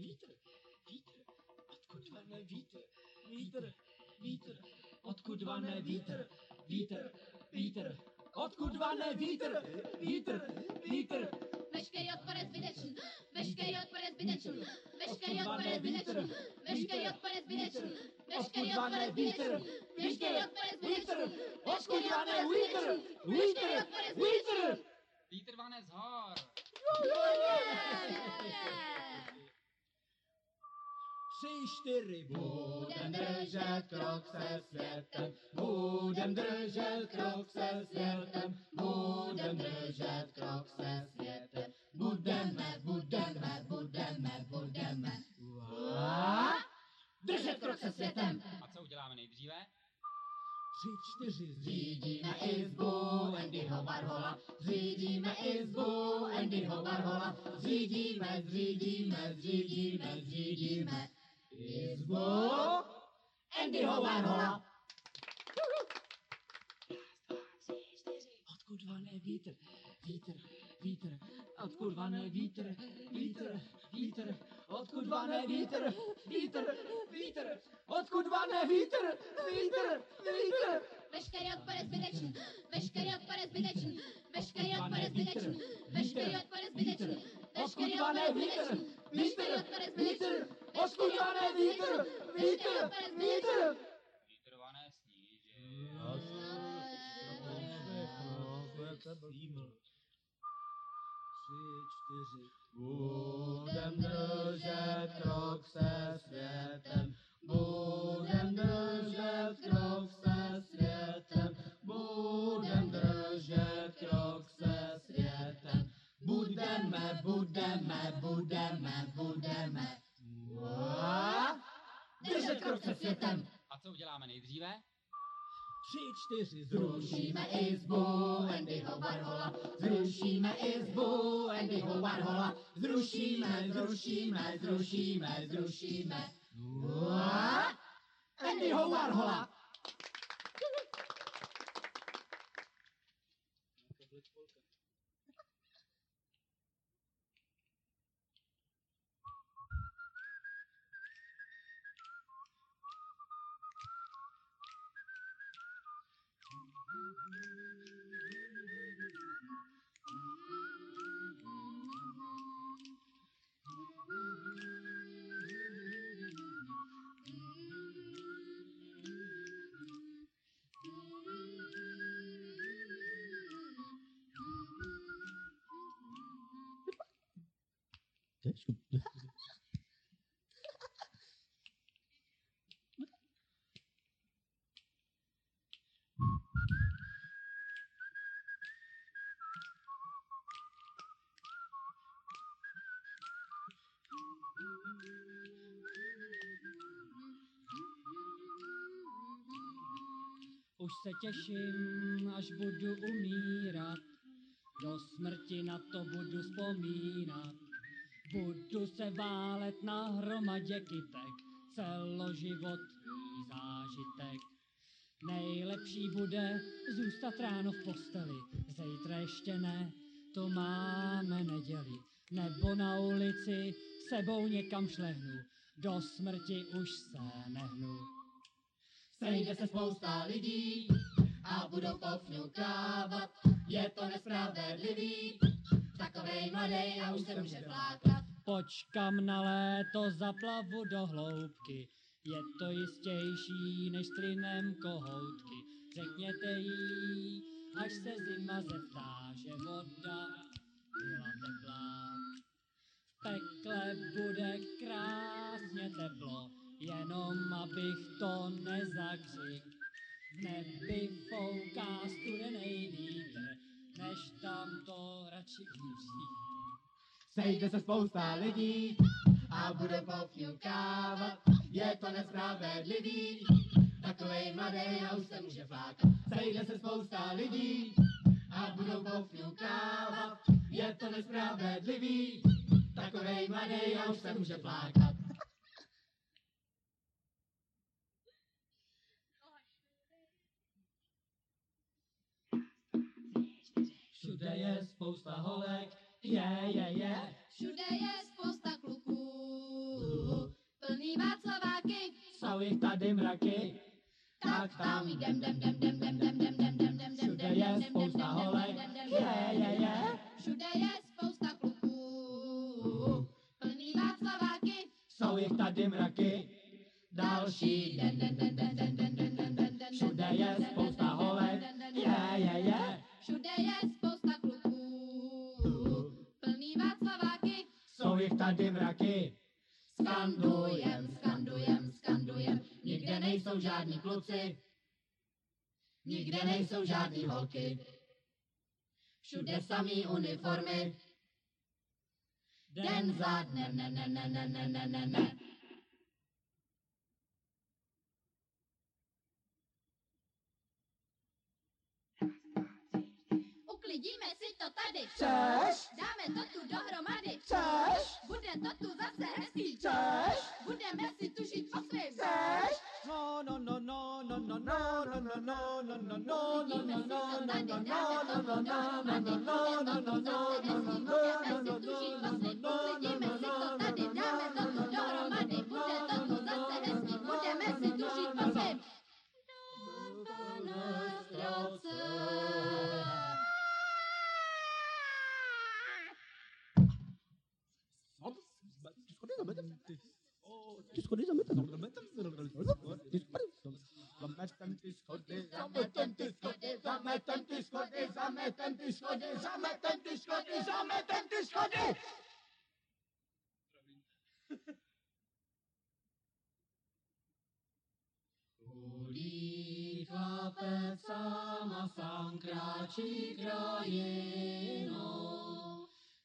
vítr, vítr, odkud vane vítr, vítr, vítr, odkud vane vítr, vítr, vítr, odkud vane vítr, vítr, vítr, Veškerý odpor je zbytečný, veškerý odpor je zbytečný, veškerý odpor je zbytečný, veškerý odpor je zbytečný, veškerý odpor je zbytečný, veškerý odpor je zbytečný, odkud vane vítr, vítr, veškerý odpor je zbytečný. vítr. Vítr. vane z hor. Tři, čtyři, Budem držet krok se světem, budem držet krok se světem, budem držet krok se světem, budeme, budeme, budeme, budeme. Držet krok se světem. A co uděláme nejdříve? Tři, čtyři, zřídíme izbu Andyho Warhola, zřídíme izbu Andyho Warhola, zřídíme, zřídíme, zřídíme, zřídíme izbu Andyho Warhola. Odkud vane vítr, vítr, vítr, odkud vane vítr, vítr, vítr, odkud vane vítr, vítr, vítr, odkud vane vítr, vítr, vítr. Veškerý odpor je zbytečný, veškerý odpor je zbytečný, veškerý odpor je zbytečný, veškerý odpor je zbytečný, veškerý odpor je zbytečný, zbytečný, odkud vane vítr, vítr, vítr. Vítr vane sníží. Tři, čtyři. Budem držet krok se světem, budem Budeme, budeme, budeme, budeme. Držet krok se světem. A co uděláme nejdříve? Tři, čtyři, zrušíme izbu Andyho Warhola, zrušíme izbu Andyho Warhola, zrušíme, zrušíme, zrušíme, zrušíme. Andyho Warhola. Už se těším, až budu umírat, do smrti na to budu vzpomínat. Budu se válet na hromadě kytek, celoživotní zážitek. Nejlepší bude zůstat ráno v posteli, zítra ještě ne, to máme neděli. Nebo na ulici sebou někam šlehnu, do smrti už se nehnu. Sejde se spousta lidí a budou pofňukávat. Je to nespravedlivý, takovej mladej a už se může flákat. Počkám na léto, zaplavu do hloubky, je to jistější než s plynem kohoutky. Řekněte jí, až se zima zeptá, že voda byla teplá. V pekle bude krásně teplo, jenom abych to nezakřik. V nebi fouká studený vítr, než tam to radši hůří. Sejde se spousta lidí a bude pofňukávat. Je to nespravedlivý, takovej mladý a už se může flákat. Sejde se spousta lidí a budou pofňukávat. Je to nespravedlivý, takovej mladý a už se může flákat. Všude je spousta holek, je, je, je. Všude je spousta kluků. plný Václaváky, jsou jich tady mraky, tak tam jdem, jdem, jdem, jdem, jdem, jdem, jdem, jdem, jdem, jdem, všude je spousta holek, je, je, je, Všude je spousta kluků, plný Václaváky, jsou jich tady mraky, další den, den, den, den, den, den, den, den, den, den, Všude je spousta holek, je, je, je, Všude je jsou jich tady mraky, skandujem, skandujem, skandujem, nikde nejsou žádní kluci, nikde nejsou žádný holky, všude samý uniformy, den za dnem, ne, ne, ne, ne, ne, ne, ne, ne. Uklidíme to tady. Chceš? Dáme to tu dohromady. Chceš? Bude to tu zase hezký. Chceš? Budeme si tu žít po svým. Chceš? No, no, no, no, no, no, no, no, no, no, no, no, no, no, Uklidíme no, si to no, tady. no, Dáme to tu dohromady. Bude to tu zase hezký. Budeme si tu žít po svým. Uklidíme si to tady. Dáme Ulica pe sama sancra ci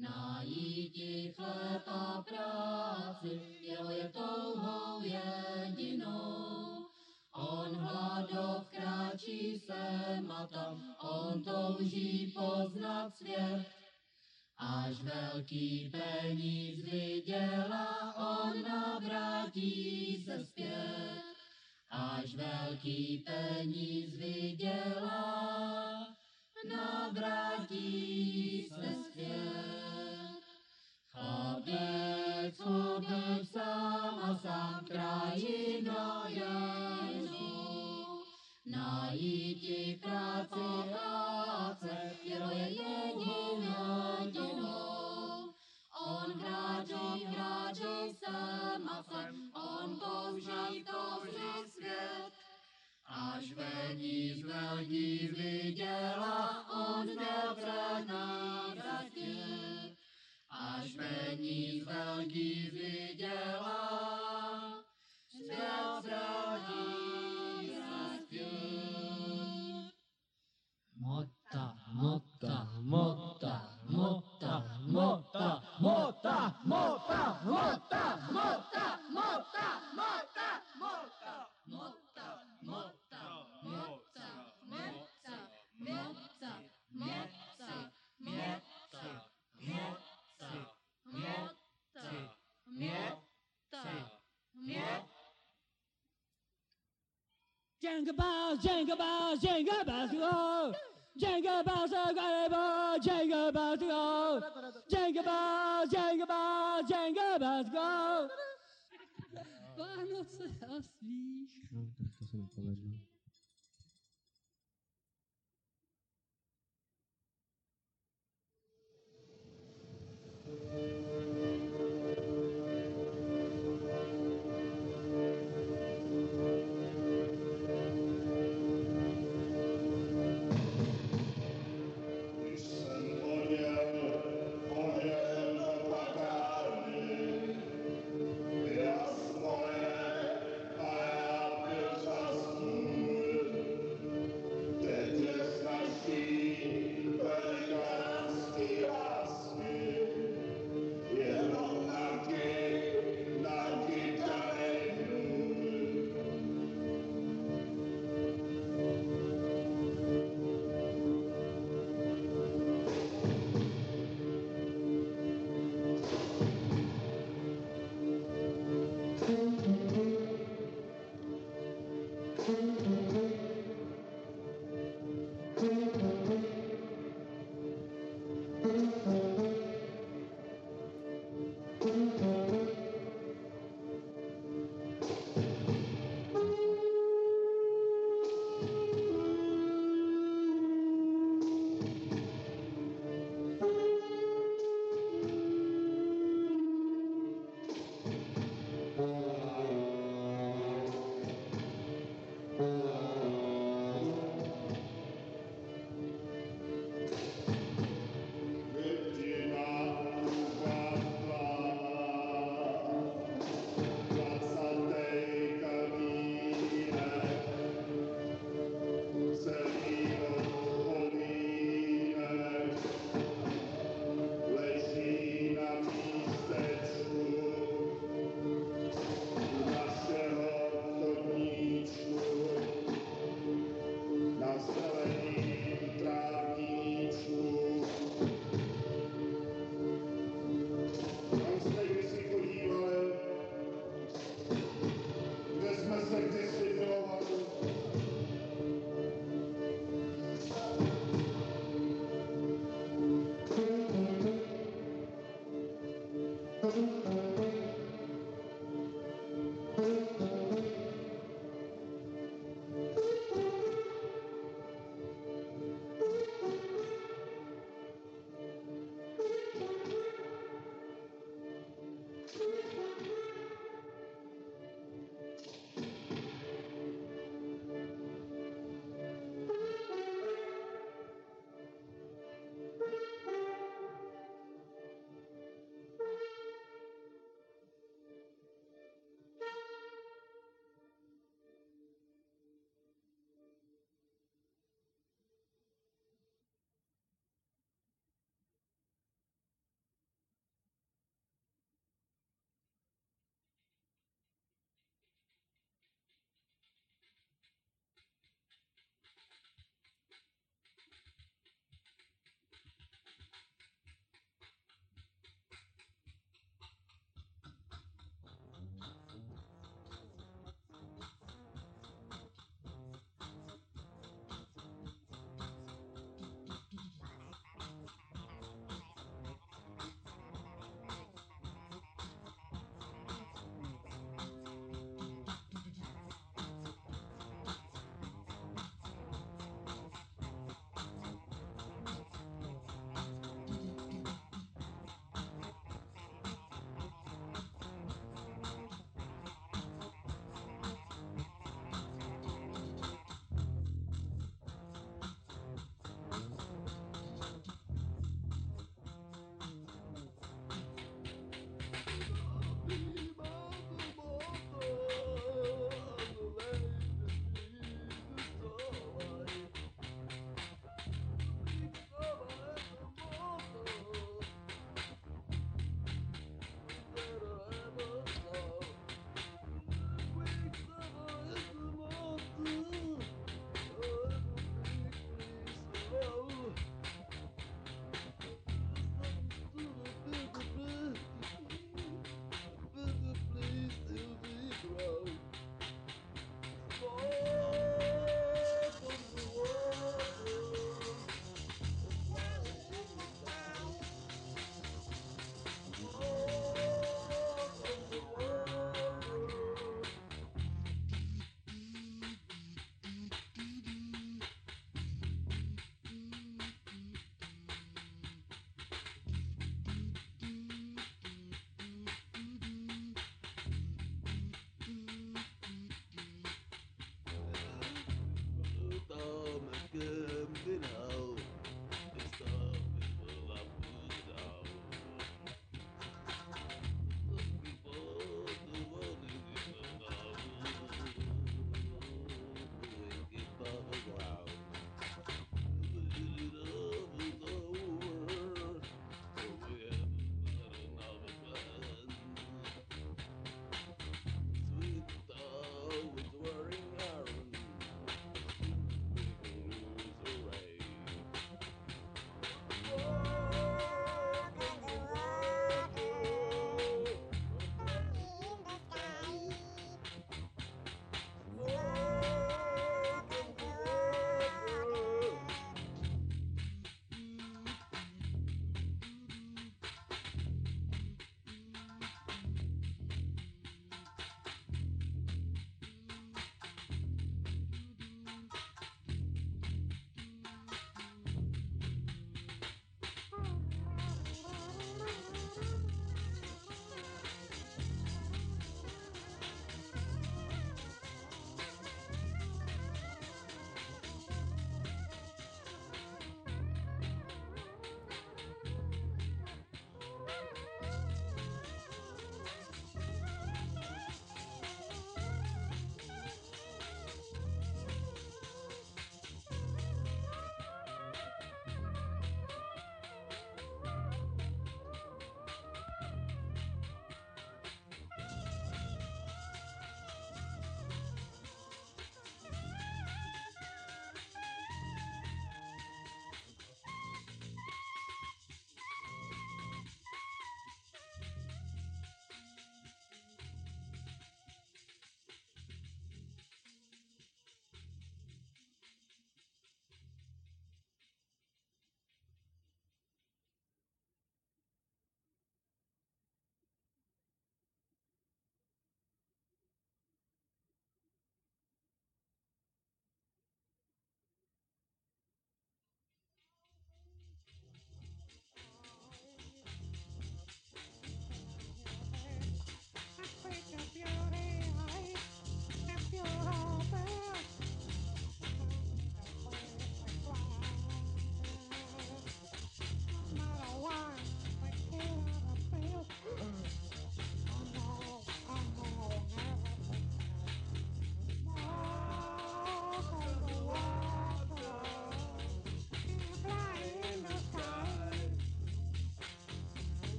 Najíti chléba práci, jeho je touhou jedinou. On hladov kráčí sem a tam, on touží poznat svět. Až velký peníz vydělá, on navrátí se zpět. Až velký peníz vydělá, navrátí se zpět. Odec, odec, sama sám krajina Jingle bells, jingle bells, jingle bells go. Jingle bells are gonna go, jingle bells go. Jingle bells, jingle bells, jingle bells go. Vánoce a svíš. No, tak to se mi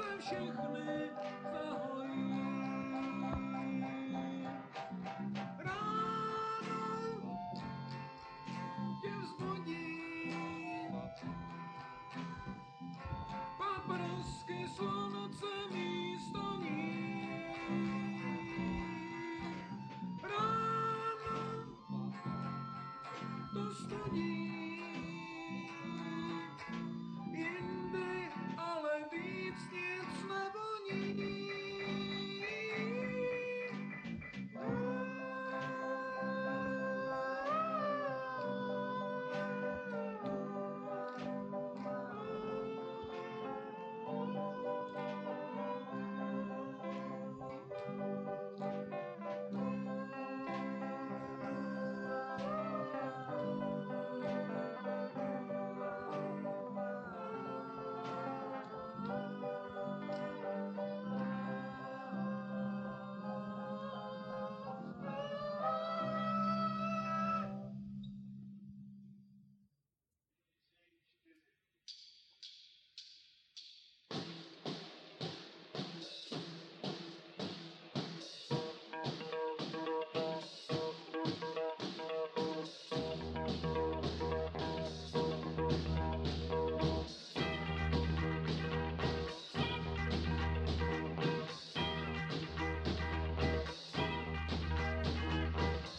se všechny zahojí. Ráno tě vzbudí, paprsky slova,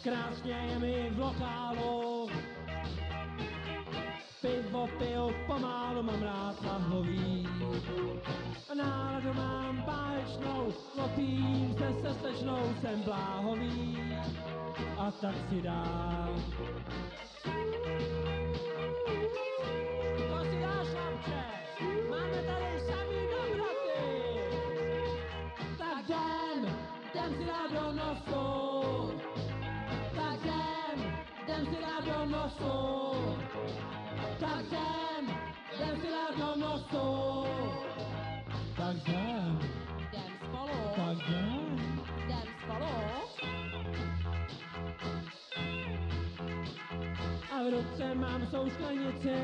krásně je mi v lokálu. Pivo piju pomálu, mám rád lahví. Náladu mám báječnou, lopím se se slečnou, jsem bláhový. A tak si dám ruce mám jsou sklenici.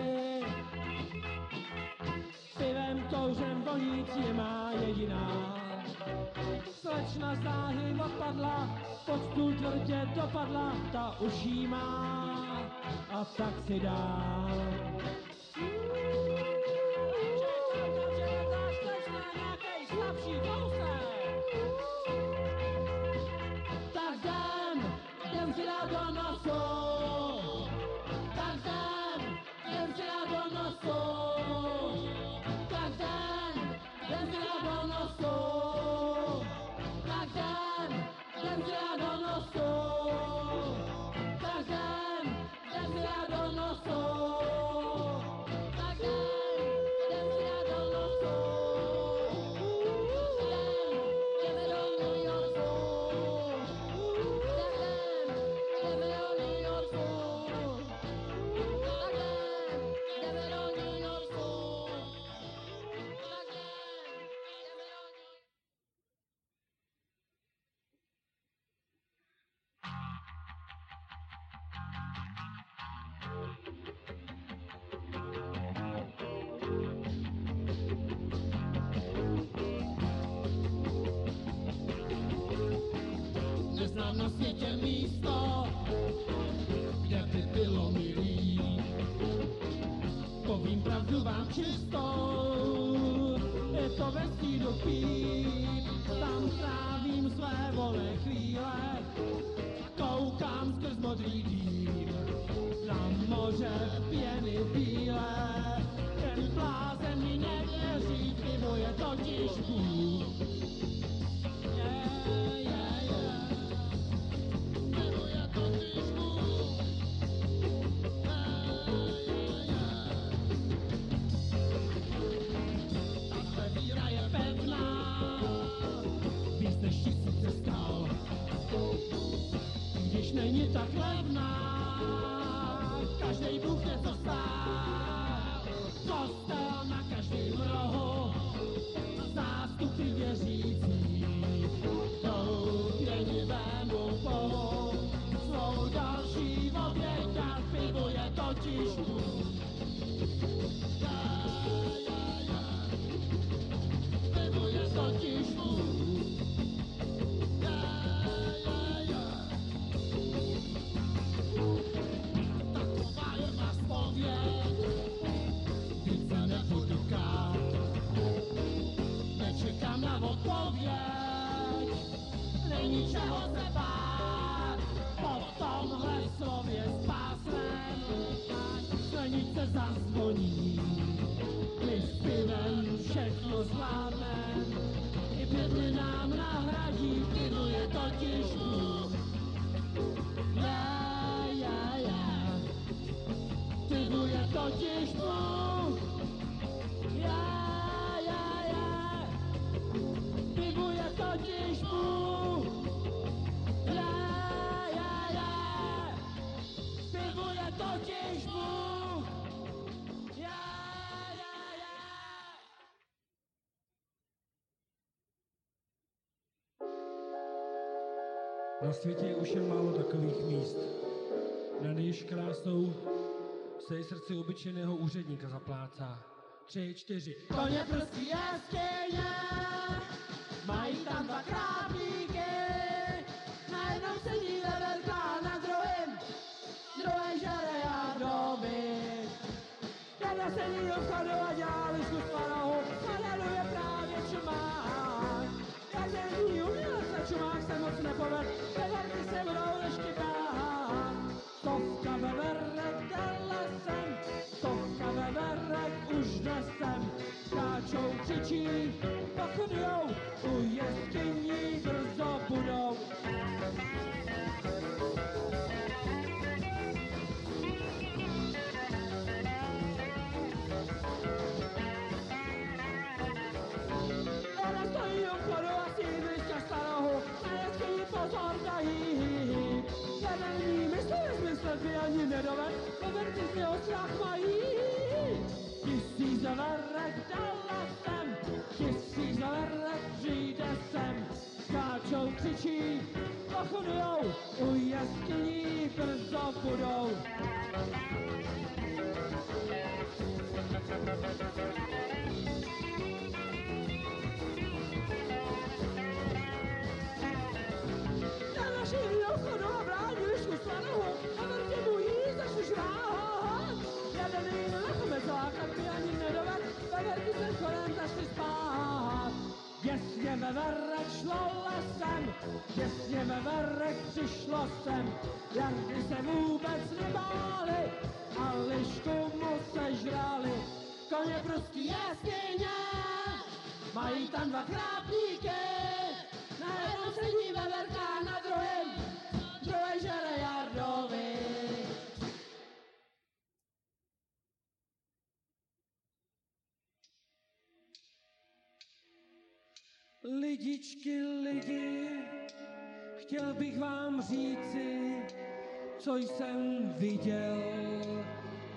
Pivem kouřem vonící je má jediná. Slečna záhy odpadla, pod stůl tvrdě dopadla, ta už jí má a tak si dál. Nemám na světě místo, kde by bylo milý. Povím pravdu vám čistou, je to ve stínu pít, tam trávím tak levná, každý Bůh něco stál. Kostel na každém rohu, zástupy věřících, jdou k lenivému bohu. Svou další oběť dát pivu je totiž Na světě je už jen málo takových míst. Na nejž krásnou se i srdce obyčejného úředníka zaplácá. Tři, čtyři. Koně prstí jeskyně, mají tam dva krápníky, najednou sedí levelka na druhém, druhé žere jadoby. Jeden sedí u ci Pochylią u jaskini brzoburą Teraz stoją korowasy wyjścia starą Na jaskini pozorna i Zadanimi myślę zmysłem wyjaniny rower Rower ty z nią strach ma i This a Křičí, pochodujou, u jeskyní brzo budou. Na našich brání lišku slanou a vrtě mu jí začnu jí nenechme zlákat, by ani nedoved, veverky se kolem začny spát. Děsně veverek šlo lesem, děsně veverek přišlo sem, jardy se vůbec nebáli a lišku mu sežrali. Koně prustí jeskyně, mají tam dva krápníky, na jednom sedí veverka, na druhém, Lidičky, lidi, chtěl bych vám říci, co jsem viděl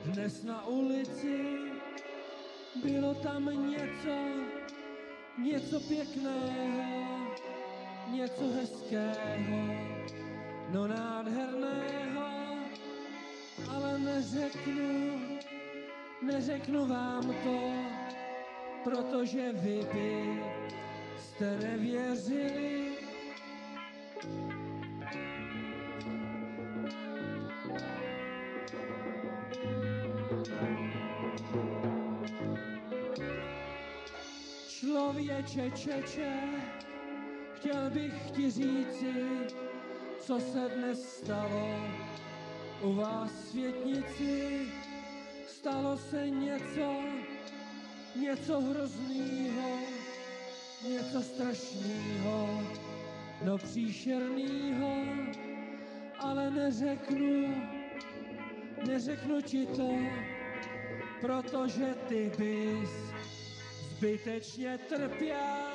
dnes na ulici. Bylo tam něco, něco pěkného, něco hezkého, no nádherného, ale neřeknu, neřeknu vám to, protože vy by jste nevěřili. Člověče čeče, chtěl bych ti říci, co se dnes stalo u vás světnici. Stalo se něco, něco hroznýho, něco strašnýho, no příšernýho, ale neřeknu, neřeknu ti to, protože ty bys zbytečně trpěl.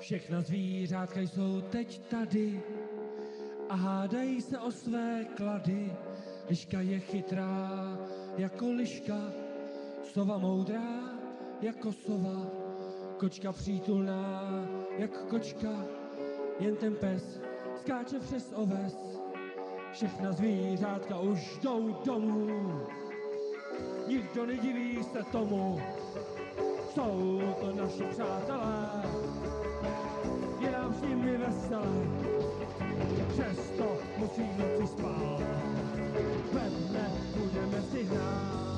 Všechna zvířátka jsou teď tady a hádají se o své klady. Liška je chytrá jako liška, sova moudrá jako sova, kočka přítulná jak kočka, jen ten pes skáče přes oves. Všechna zvířátka už jdou domů, nikdo nediví se tomu, jsou to naši přátelé s nimi veselé, přesto musí noci spát. Ve dne budeme si hrát.